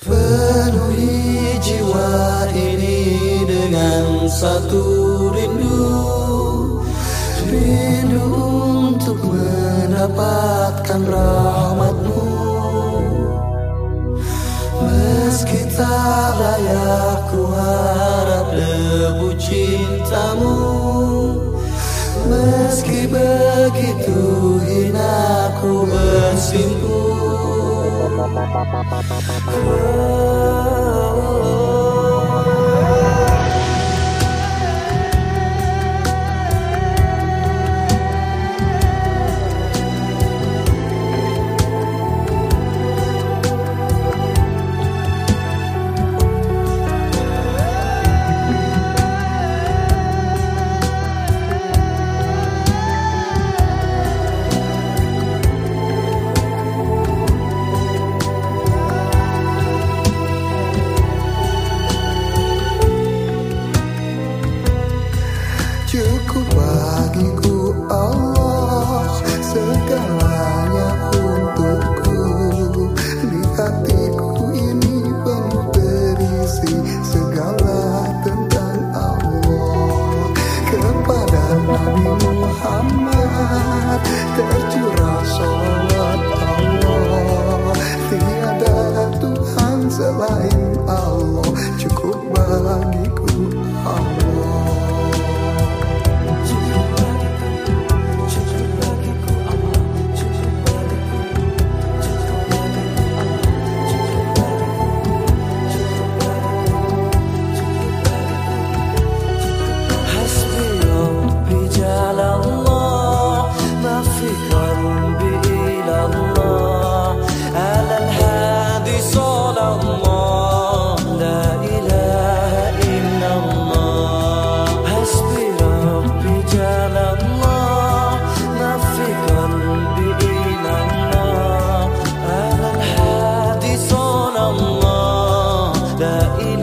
Penuhi jiwa ini dengan satu rindu. Rindu untuk mendapatkan rahmatmu. Meski tak layak ku harap debu cintamu. Meski begitu hina ku bersimpu Cukup Nabi Muhammad tercurah sholat Allah. Tiada Tuhan selain Allah. Cukup bagi Khi